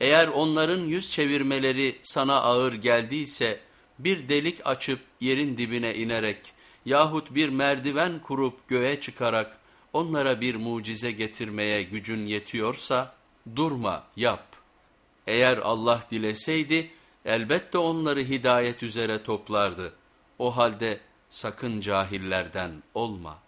Eğer onların yüz çevirmeleri sana ağır geldiyse bir delik açıp yerin dibine inerek yahut bir merdiven kurup göğe çıkarak onlara bir mucize getirmeye gücün yetiyorsa durma yap. Eğer Allah dileseydi elbette onları hidayet üzere toplardı. O halde sakın cahillerden olma.''